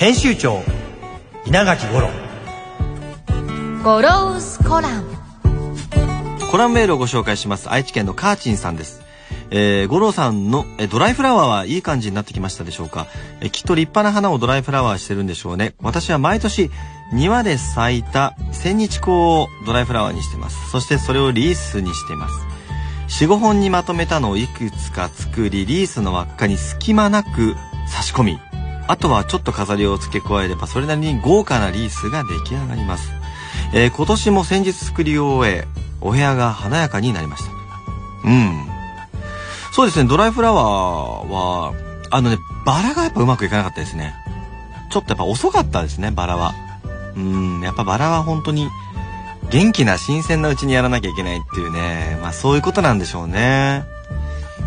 編集長稲垣吾郎。 Goro's Column。コラムメールをご紹介します。愛知県のカーチンさんです。えー、吾郎さんのえドライフラワーはいい感じになってきましたでしょうか？えきっと立派な花をドライフラワーしてるんでしょうね。私は毎年庭で咲いた千日紅をドライフラワーにしてます。そしてそれをリースにしています。45本にまとめたのをいくつか作りリースの輪っかに隙間なく差し込みあとはちょっと飾りを付け加えればそれなりに豪華なリースが出来上がります、えー、今年も先日作りを終えお部屋が華やかになりましたうんそうですね、ドライフラワーは、あのね、バラがやっぱうまくいかなかったですね。ちょっとやっぱ遅かったですね、バラは。うん、やっぱバラは本当に元気な新鮮なうちにやらなきゃいけないっていうね、まあそういうことなんでしょうね。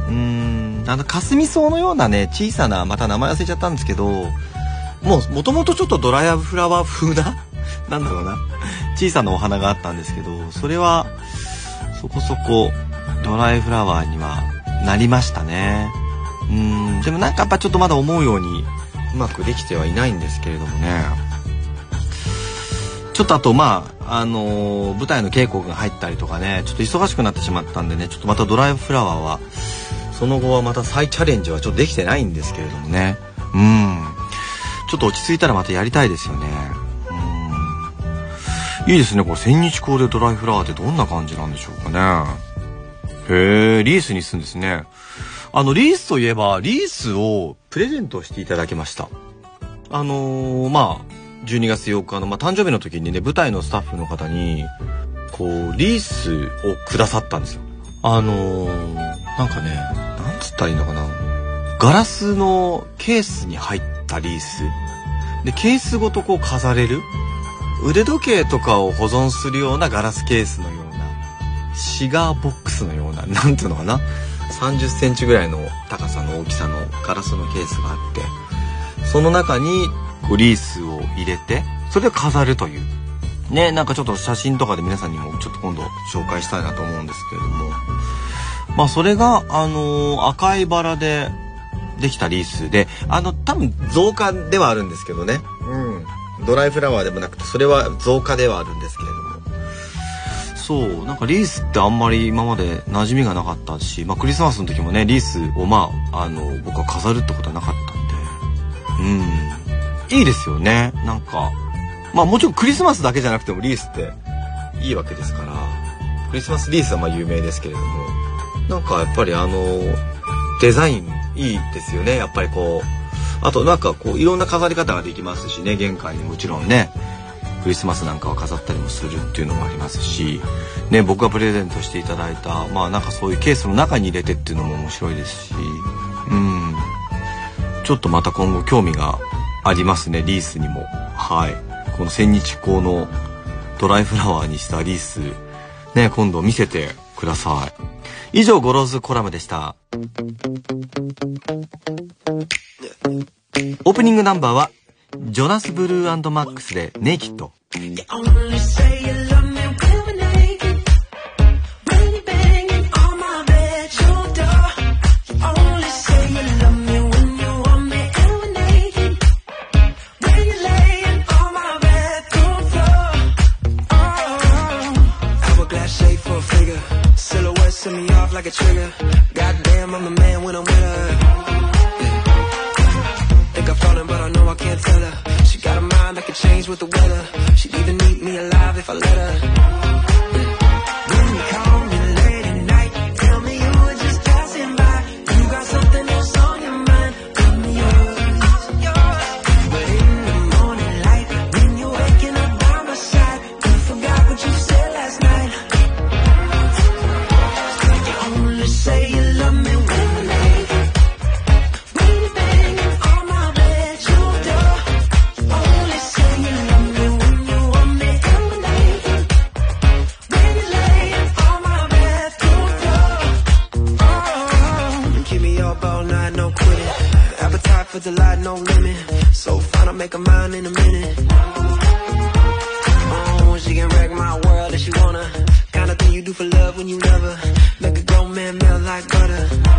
うん、あの、かすみ草のようなね、小さな、また名前忘れちゃったんですけど、もう、もともとちょっとドライフラワー風な なんだろうな。小さなお花があったんですけど、それは、そこそこ、ドライフラワーにはなりましたね。うん。でもなんかやっぱちょっとまだ思うようにうまくできてはいないんですけれどもね。ちょっとあとまああのー、舞台の稽古が入ったりとかねちょっと忙しくなってしまったんでねちょっとまたドライフラワーはその後はまた再チャレンジはちょっとできてないんですけれどもねうんちょっと落ち着いたらまたやりたいですよねうんいいですねこれ千日紅でドライフラワーってどんな感じなんでしょうかねへえ、リースにするんですね。あの、リースといえば、リースをプレゼントしていただきました。あのー、まあ、12月8日の、まあ、誕生日の時にね、舞台のスタッフの方に、こう、リースをくださったんですよ。あのー、なんかね、なんつったらいいのかな。ガラスのケースに入ったリース。で、ケースごとこう飾れる腕時計とかを保存するようなガラスケースのようなシガーボックスのような、なんていうのかな。30センチぐらいの高さの大きさのガラスのケースがあって、その中にこうリースを入れて、それで飾るという。ね、なんかちょっと写真とかで皆さんにもちょっと今度紹介したいなと思うんですけれども。まあそれが、あのー、赤いバラでできたリースで、あの、多分増加ではあるんですけどね。うん。ドライフラワーでもなくて、それは増加ではあるんですけれども。そうなんかリースってあんまり今まで馴染みがなかったし、まあ、クリスマスの時もねリースをまああの僕は飾るってことはなかったんでうんいいですよねなんかまあもちろんクリスマスだけじゃなくてもリースっていいわけですからクリスマスリースはまあ有名ですけれどもなんかやっぱりあのデザインいいですよね。やっぱりこうあとなんかこういろんな飾り方ができますしね。玄関にもちろんね。クリスマスなんかは飾ったりもするっていうのもありますし、ね、僕がプレゼントしていただいたまあなんかそういうケースの中に入れてっていうのも面白いですし。うん。ちょっとまた今後興味がありますね。リースにも。はい。この千日紅のドライフラワーにしたリース。ね今度見せてください。以上 Goro's Column でしたオープニングナンバーはジョナス・ブルー、マックスで Naked。Like a trigger. Goddamn, I'm the man when I'm with her. Think I'm falling, but I know I can't tell her. She got a mind that can change with the weather. Words a lot, no limit. So fine, I'll make a mind in a minute. Oh, she can wreck my world if she wanna. Kind of thing you do for love when you never make a grown man melt like butter.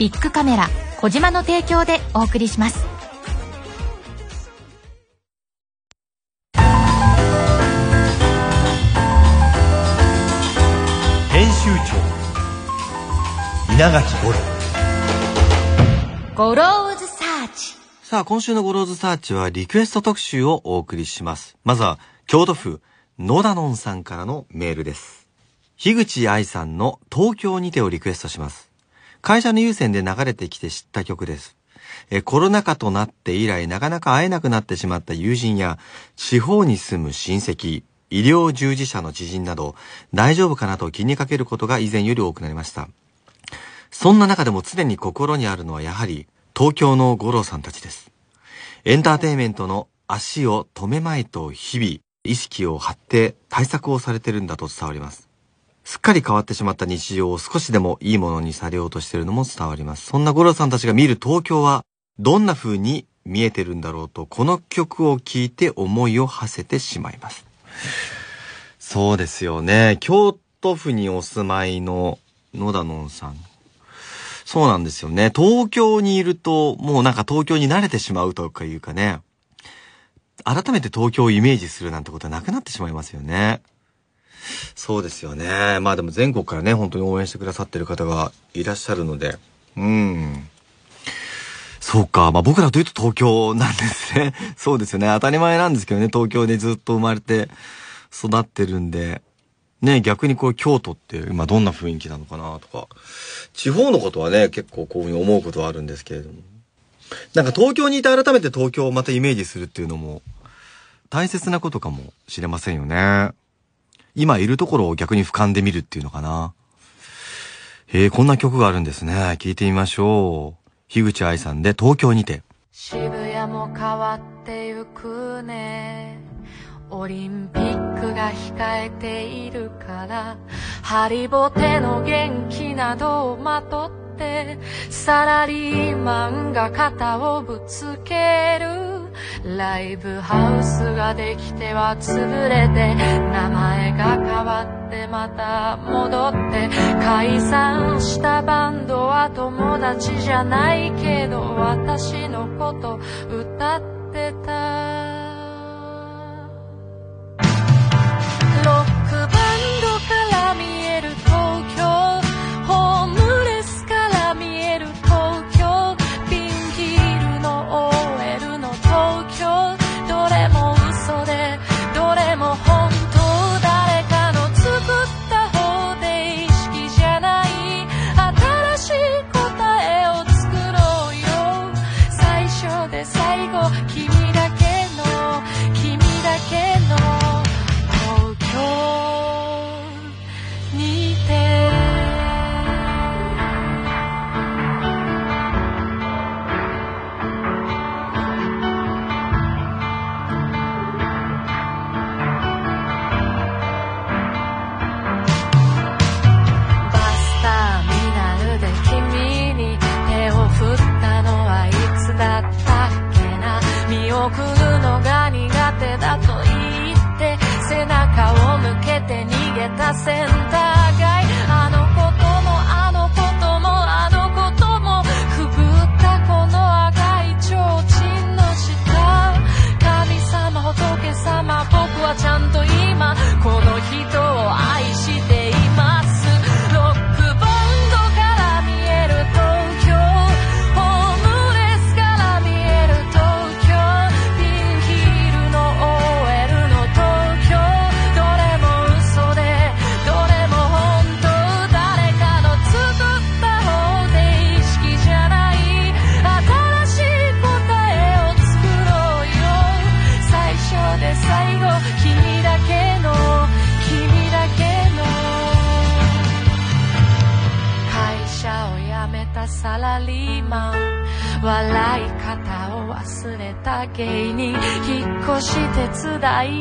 ビックカメラ、コジマの提供でお送りします。稲垣吾郎 Goro's Sear ch さあ、今週の Goro's Search はリクエスト特集をお送りします。まずは、京都府野田のんさんからのメールです。樋口愛さんの東京にてをリクエストします。会社の優先で流れてきて知った曲です。えコロナ禍となって以来なかなか会えなくなってしまった友人や地方に住む親戚、医療従事者の知人など大丈夫かなと気にかけることが以前より多くなりました。そんな中でも常に心にあるのはやはり東京の五郎さんたちです。エンターテインメントの足を止めまいと日々意識を張って対策をされてるんだと伝わります。すっかり変わってしまった日常を少しでもいいものにされようとしているのも伝わります。そんな五郎さんたちが見る東京はどんな風に見えてるんだろうとこの曲を聴いて思いを馳せてしまいます。そうですよね。京都府にお住まいの野田のんさん。そうなんですよね。東京にいると、もうなんか東京に慣れてしまうとかいうかね。改めて東京をイメージするなんてことはなくなってしまいますよね。そうですよね。まあでも全国からね、本当に応援してくださってる方がいらっしゃるので。うん。そうか。まあ僕らというと東京なんですね。そうですよね。当たり前なんですけどね。東京でずっと生まれて育ってるんで。ね、逆にこう京都って今どんな雰囲気なのかなとか。地方のことはね、結構こういうふうに思うことはあるんですけれども。なんか東京にいて改めて東京をまたイメージするっていうのも大切なことかもしれませんよね。今いるところを逆に俯瞰で見るっていうのかな。へえ、こんな曲があるんですね。聞いてみましょう。樋口愛さんで東京にて。渋谷も変わってゆくねオリンピックが控えているからハリボテの元気などをまとってサラリーマンが肩をぶつける。ライブハウスができては潰れて名前が変わってまた戻って解散したバンドは友達じゃないけど私のこと歌ってた。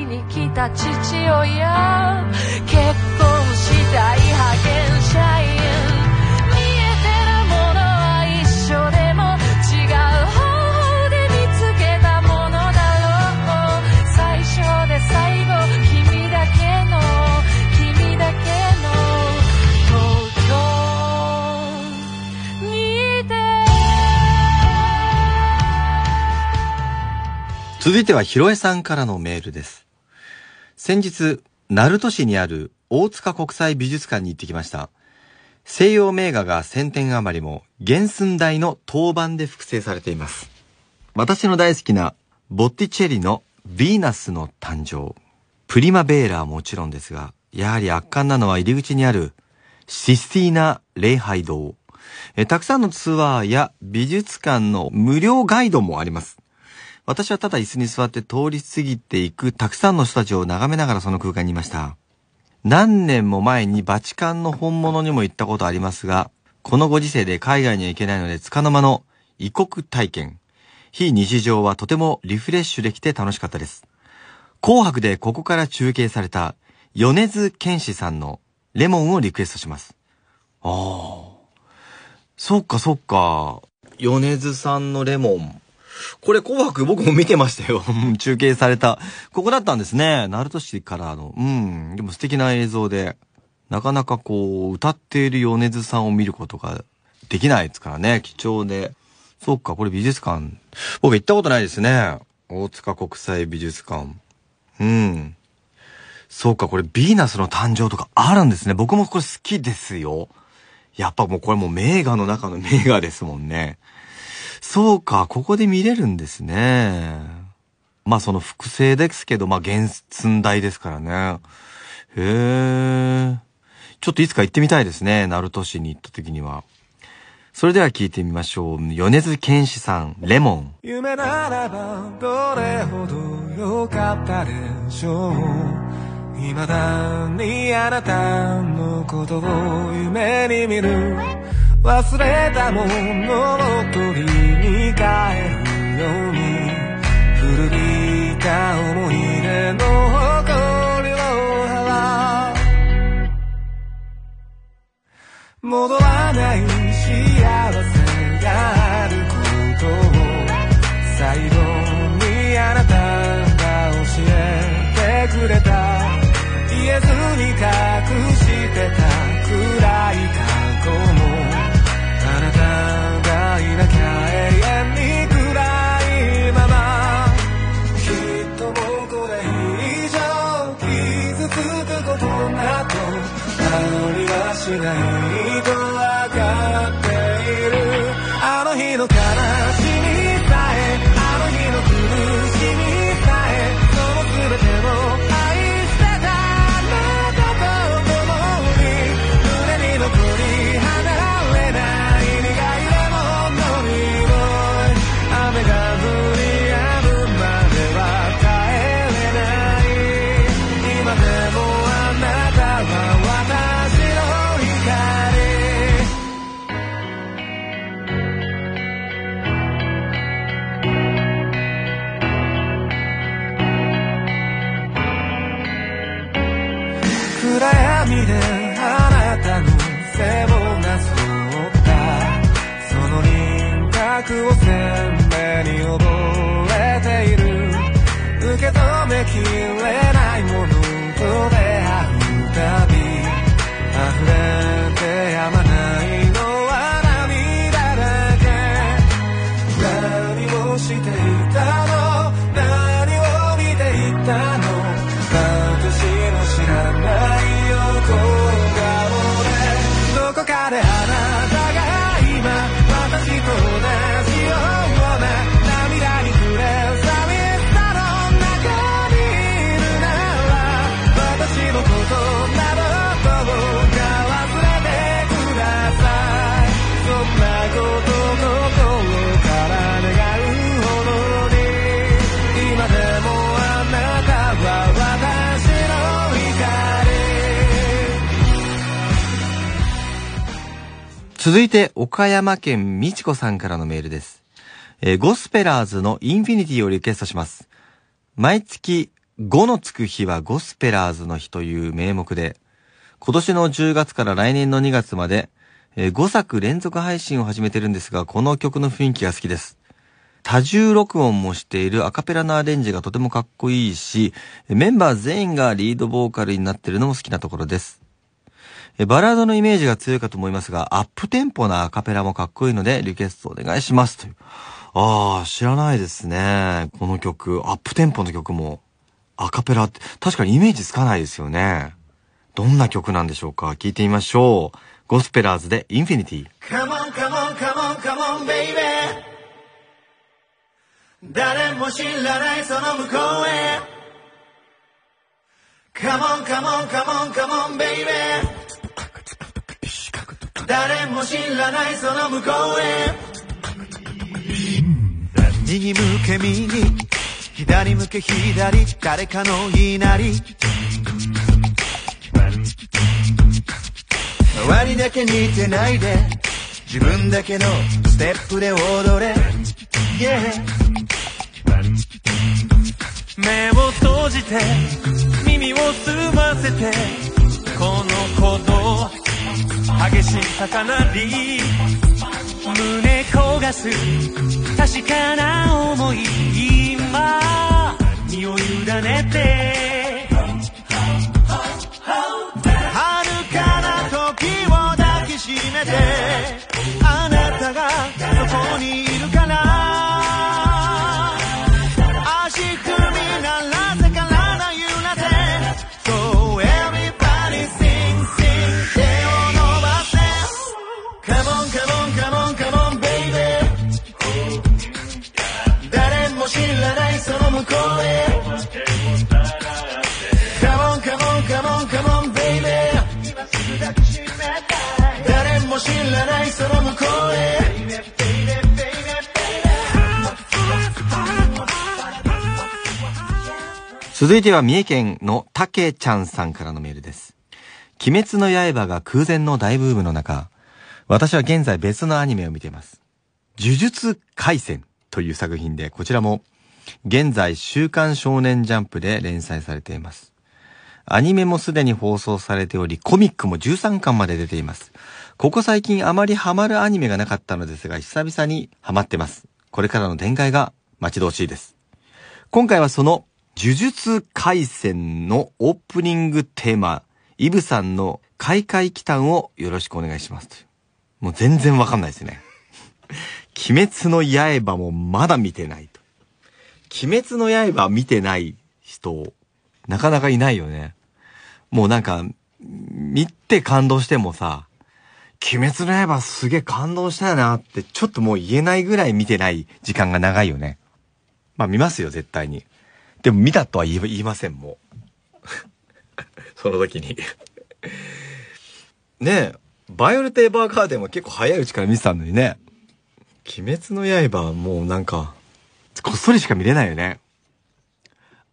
に来た父親。結婚したい派遣社員。見えてるものは一緒でも違う方法で見つけたものだろう。最初で最後君だけの君だけの東京。にいて。続いては、ひろえさんからのメールです。先日、鳴門市にある大塚国際美術館に行ってきました。西洋名画が1000点余りも原寸大の陶板で複製されています。私の大好きなボッティチェリのヴィーナスの誕生。プリマベーラはもちろんですが、やはり圧巻なのは入り口にあるシスティーナ礼拝堂。えたくさんのツアーや美術館の無料ガイドもあります。私はただ椅子に座って通り過ぎていくたくさんの人たちを眺めながらその空間にいました。何年も前にバチカンの本物にも行ったことありますが、このご時世で海外には行けないので、束の間の異国体験。非日常はとてもリフレッシュできて楽しかったです。紅白でここから中継された米津玄師さんのレモンをリクエストします。ああ。そっかそっか。米津さんのレモン。これ紅白僕も見てましたよ。中継された。ここだったんですね。鳴門市からの。うん。でも素敵な映像で、なかなかこう、歌っている米津さんを見ることができないですからね。貴重で。そっか、これ美術館。僕行ったことないですね。大塚国際美術館。うん。そうか、これヴィーナスの誕生とかあるんですね。僕もこれ好きですよ。やっぱもうこれもう名画の中の名画ですもんね。そうか、ここで見れるんですね。まあその複製ですけど、まあ原寸大ですからね。へえ。ちょっといつか行ってみたいですね。鳴門市に行った時には。それでは聞いてみましょう。米津玄師さん、レモン。夢ならばどれほど良かったでしょう未だにあなたのことを夢に見る忘れたものを取りに帰るように古びた思い出の誇りを払う戻らない幸せがあることを最後にあなたが教えてくれた言えずに隠してた暗い過去もりはしな覚を鮮明に覚えている。受け止めきれないものと出会続いて、岡山県みちこさんからのメールです。えーゴスペラーズのインフィニティをリクエストします。毎月5のつく日はゴスペラーズの日という名目で、今年の10月から来年の2月まで、えー5作連続配信を始めてるんですが、この曲の雰囲気が好きです。多重録音もしているアカペラのアレンジがとてもかっこいいし、メンバー全員がリードボーカルになってるのも好きなところです。バラードのイメージが強いかと思いますが、アップテンポなアカペラもかっこいいので、リクエストお願いします。という。ああ、知らないですね。この曲、アップテンポの曲も、アカペラって、確かにイメージつかないですよね。どんな曲なんでしょうか？聞いてみましょう。ゴスペラーズでインフィニティ。Come on, come on, come on, come on, baby 誰も知らないその向こうへ Come on, come on, come on, come on, baby 誰も知らないその向こうへ。右向け右左向け左誰かの言いなり。周りだけ似てないで。自分だけのステップで踊れ。Yeah 目を閉じて耳を澄ませてこの鼓動。激しい高鳴り胸焦がす確かな思い今身を委ねて。続いては三重県のたけちゃんさんからのメールです。鬼滅の刃が空前の大ブームの中、私は現在別のアニメを見ています。呪術廻戦という作品で、こちらも現在週刊少年ジャンプで連載されています。アニメもすでに放送されており、コミックも13巻まで出ています。ここ最近あまりハマるアニメがなかったのですが、久々にハマってます。これからの展開が待ち遠しいです。今回はその呪術廻戦のオープニングテーマ、イブさんの開会期間をよろしくお願いします。もう全然わかんないですね。鬼滅の刃もまだ見てないと。鬼滅の刃見てない人、なかなかいないよね。もうなんか、見て感動してもさ、鬼滅の刃すげえ感動したよなってちょっともう言えないぐらい見てない時間が長いよね。まあ見ますよ、絶対に。でも見たとは言いません、もう。その時に。ねえ、バイオレット・エヴァーガーデンは結構早いうちから見てたのにね。鬼滅の刃はもうなんか、こっそりしか見れないよね。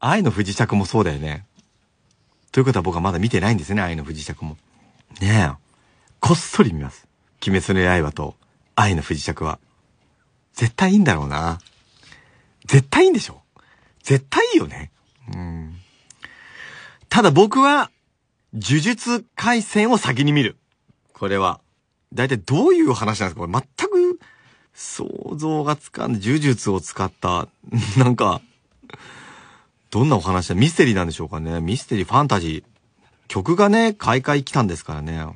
愛の不時着もそうだよね。ということは僕はまだ見てないんですね、愛の不時着も。ねえ。こっそり見ます。鬼滅の刃と愛の不時着は。絶対いいんだろうな。絶対いいんでしょ絶対いいよね。うん。ただ僕は、呪術回戦を先に見る。これは。だいたいどういう話なんですか？これ全く想像がつかんで、呪術を使った、なんか、どんなお話だ？ミステリーなんでしょうかね？ミステリー、ファンタジー。曲がね、開会来たんですからね。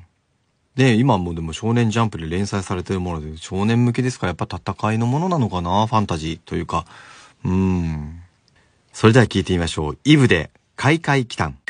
で、今もでも少年ジャンプで連載されてるもので、少年向けですからやっぱ戦いのものなのかな？ファンタジーというか。うん。それでは聞いてみましょう。イブで、開会期間。「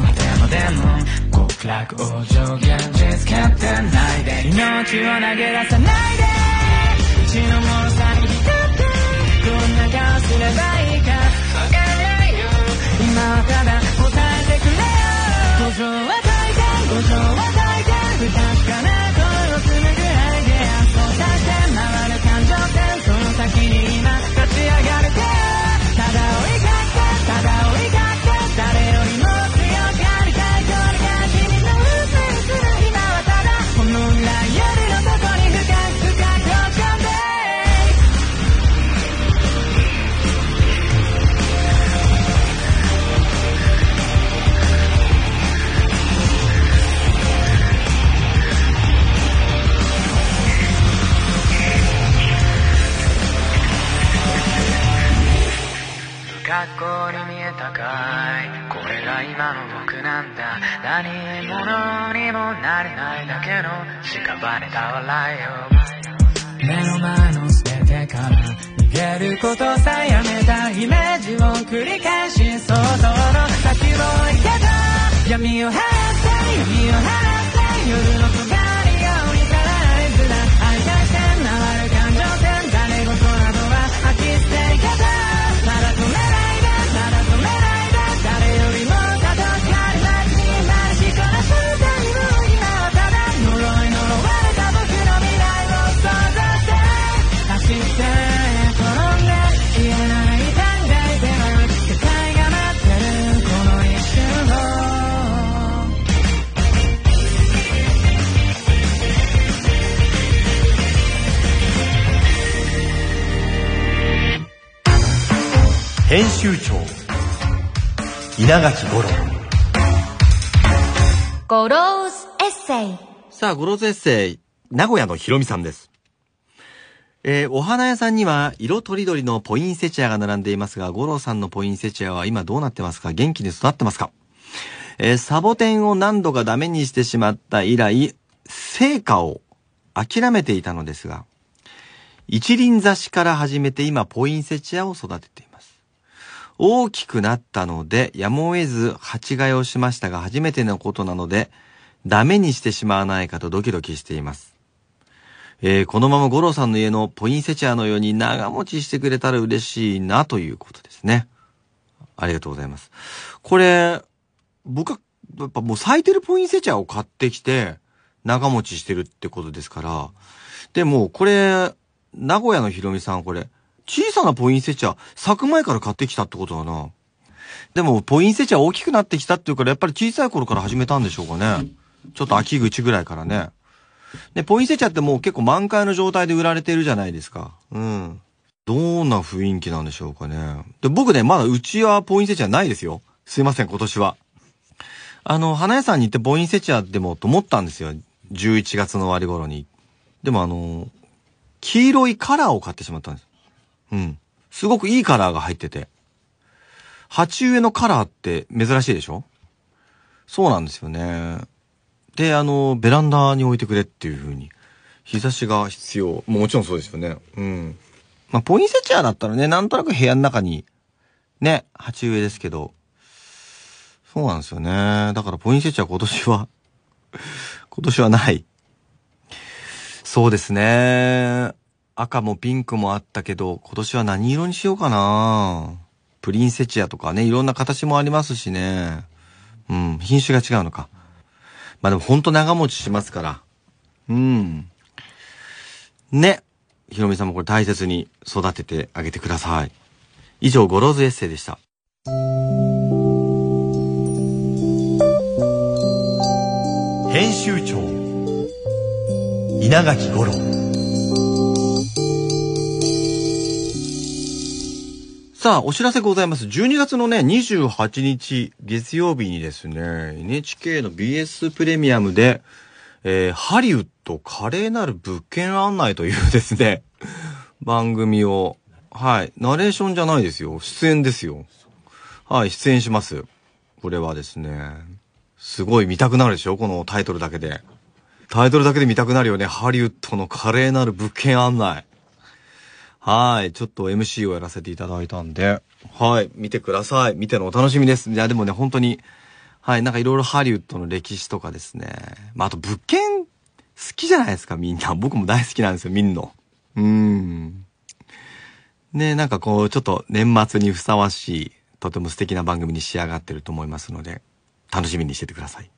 でも極楽往生現実決定ないで命を投げ出さないでうちのもろさに浸ってどんな顔すればいいかわからないよ今はただ答えてくれよ五条は大変五条は大変不確かな学校に見えたかい。これが今の僕なんだ。何者にもなれないだけの屍た笑いを。目の前の全ててから逃げることさえやめたイメージを繰り返し想像の先を行けた。闇を払って闇を払って夜の尖編集長稲垣吾郎。 Goro's Essay。さあ、 Goro's Essay、名古屋のひろみさんです。えーお花屋さんには色とりどりのポインセチアが並んでいますが、吾郎さんのポインセチアは今どうなってますか？元気に育ってますか？えーサボテンを何度かダメにしてしまった以来、生花を諦めていたのですが、一輪挿しから始めて今ポインセチアを育てています。大きくなったので、やむを得ず鉢替えをしましたが、初めてのことなので、ダメにしてしまわないかとドキドキしています。えーこのまま五郎さんの家のポインセチアのように長持ちしてくれたら嬉しいなということですね。ありがとうございます。これ、僕は、やっぱもう咲いてるポインセチアを買ってきて、長持ちしてるってことですから。でも、これ、名古屋のひろみさん、これ、小さなポインセチア、咲く前から買ってきたってことだな。でも、ポインセチア大きくなってきたっていうから、やっぱり小さい頃から始めたんでしょうかね。ちょっと秋口ぐらいからね。で、ポインセチアってもう結構満開の状態で売られてるじゃないですか。うん。どんな雰囲気なんでしょうかね。で、僕ね、まだうちはポインセチアないですよ。すいません、今年は。あの、花屋さんに行ってポインセチアでもと思ったんですよ。11月の終わり頃に。でもあの、黄色いカラーを買ってしまったんです。うん。すごくいいカラーが入ってて。鉢植えのカラーって珍しいでしょ？そうなんですよね。で、あの、ベランダに置いてくれっていう風に。日差しが必要。ももちろんそうですよね。うん。まあ、ポインセチアだったらね、なんとなく部屋の中に、ね、鉢植えですけど。そうなんですよね。だからポインセチア今年は、今年はない。そうですね。赤もピンクもあったけど、今年は何色にしようかな。プリンセチアとかね、いろんな形もありますしね。うん、品種が違うのか。まあでもほんと長持ちしますから。うん。ね。ひろみさんもこれ大切に育ててあげてください。以上、 Goro's Essay でした。編集長稲垣吾郎さあ、お知らせございます。12月のね、28日月曜日にですね、NHK の BS プレミアムで、えーハリウッド華麗なる物件案内というですね、番組を、はい、ナレーションじゃないですよ。出演ですよ。はい、出演します。これはですね、すごい見たくなるでしょ？このタイトルだけで。タイトルだけで見たくなるよね。ハリウッドの華麗なる物件案内。はい。ちょっと MC をやらせていただいたんで、はい。見てください。見てのお楽しみです。いや、でもね、本当に、はい。なんかいろいろハリウッドの歴史とかですね。まあ、あと物件、好きじゃないですか、みんな。僕も大好きなんですよ、みんな。うん。ね、なんかこう、ちょっと年末にふさわしい、とても素敵な番組に仕上がってると思いますので、楽しみにしててください。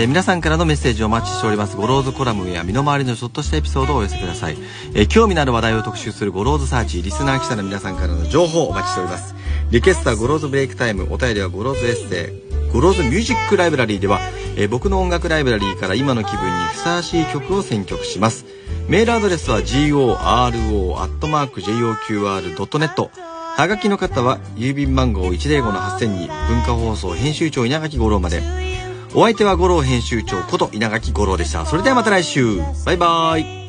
えー皆さんからのメッセージをお待ちしております。 Goro's Column や身の回りのちょっとしたエピソードをお寄せください。えー興味のある話題を特集する Goro's Search、リスナー記者の皆さんからの情報をお待ちしております。リクエストは Goro's Break Time、お便りは Goro's Essay、 Goro's Music Library では、えー僕の音楽ライブラリーから今の気分にふさわしい曲を選曲します。メールアドレスは goro.joqr.net はがきの方は郵便番号105-8000に文化放送編集長稲垣吾郎まで。お相手は吾郎編集長こと稲垣吾郎でした。それではまた来週。バイバイ。